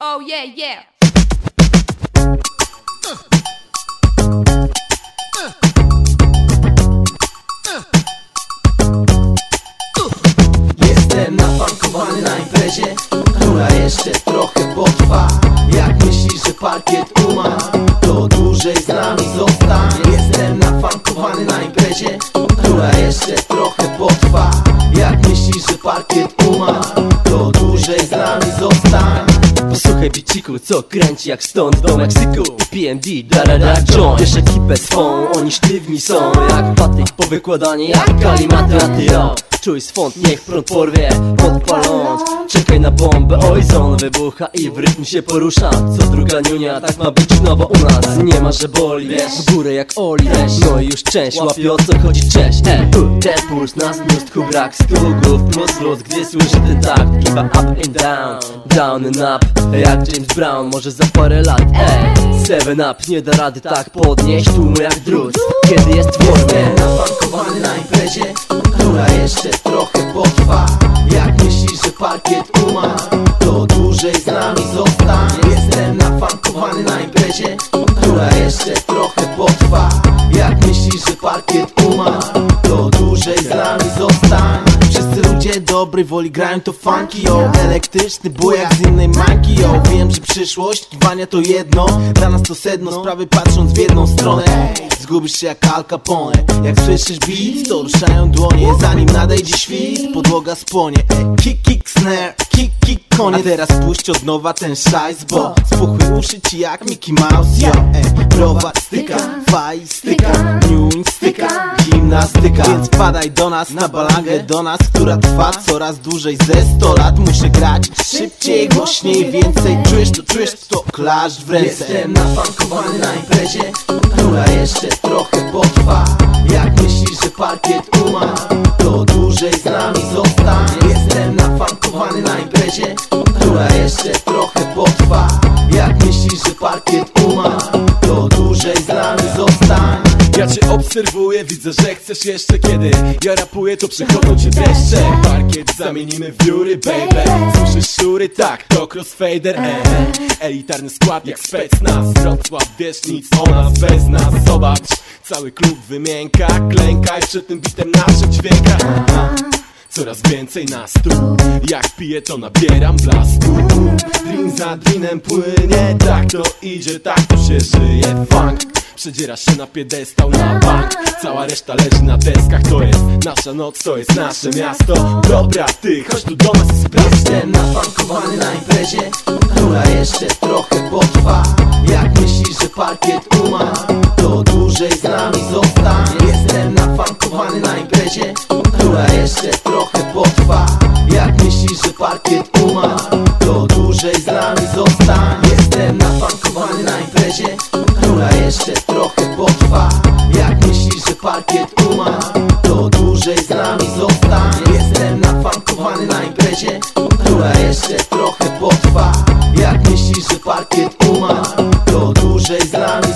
Oh yeah, yeah. Jestem napankowany na imprezie, która jeszcze trochę potrwa Jak myślisz, że parkiet uma, to dłużej z nami zostań Co kręci jak stąd do Meksyku? PMD, da da da joint Wiesz ekipę swą, oni sztywni są Jak patyk po wykładanie, jak kalimaty A ty o, czuj swąd, niech prąd porwie na zon wybucha i w rytm się porusza. Co druga niunia, tak ma być no bo u nas Nie ma, że boli, wiesz, w górę jak Oli No i już część, łapie o co chodzi, cześć. E, tu, Ten puls nas mnóstwo brak stugów Plus luz, gdy słyszy ten takt? Chyba up and down, down and up Jak James Brown, może za parę lat. Ej, seven up, nie da rady tak podnieść Tłumu jak drut, kiedy jest Jestem napankowany na imprezie, która jeszcze trochę potrwa. Jak myślisz, że parkiet imprezie, która jeszcze trochę potrwa? Jak myślisz, że parkiet uma, to dłużej z nami zostań. Wszyscy ludzie dobrej woli grają to funky, yo. Elektryczny bujak z innej manki, yo. Wiem, że przyszłość, kiwania to jedno. Dla nas to sedno, sprawy patrząc w jedną stronę. Zgubisz się jak Al Capone. Jak słyszysz beat, to ruszają dłonie. Zanim nadejdzie świt, podłoga spłonie. Kick, kick, snare, kick, kick, koniec. A teraz puść od nowa ten szajs, bo Spuchły uszy ci jak Mickey Mouse, yo Ej, browar styka, faj styka. Niuń styka, gimnastyka. Więc wpadaj do nas na balangę do nas Która trwa coraz dłużej. Ze 100 lat Muszę grać. Szybciej, głośniej, więcej. Czujesz to, czujesz to, klasz w ręce. Jestem napankowany na imprezie Która jeszcze trochę potrwa. Jak myślisz, że parkiet uma trochę potrwa. Jak myślisz, że parkiet uma To dłużej z nami zostań. Ja cię obserwuję, widzę, że chcesz jeszcze kiedy. Ja rapuję, to przychodzą cię deszcze Parkiet zamienimy w jury, baby. Słyszysz szury? Tak, to crossfader, e, e. Elitarny skład jak specnaz Wrocław, wiesz nic o nas bez nas. Zobacz, cały klub wymięka. Klękaj przed tym bitem naszych dźwiękach. Coraz więcej nas tu. Jak piję to nabieram blasku Drin za drinem płynie Tak to idzie, tak to się żyje Funk. Przedziera się na piedestał na bank. Cała reszta leży na deskach To jest nasza noc, to jest nasze miasto. Dobra ty, chodź tu do nas i sprawdź. Jestem napankowany na imprezie Która jeszcze trochę potrwa. Jak myślisz, że parkiet uma To dłużej z nami zostań. Jestem napankowany na imprezie Która jeszcze myślisz, że parkiet uma To dłużej z nami zostań. Jestem napankowany na imprezie. Która jeszcze trochę potrwa. Jak myślisz, że parkiet uma To dłużej z nami zostań. Jestem napankowany na imprezie. Która jeszcze trochę potrwa. Jak myślisz, że parkiet uma To dłużej z nami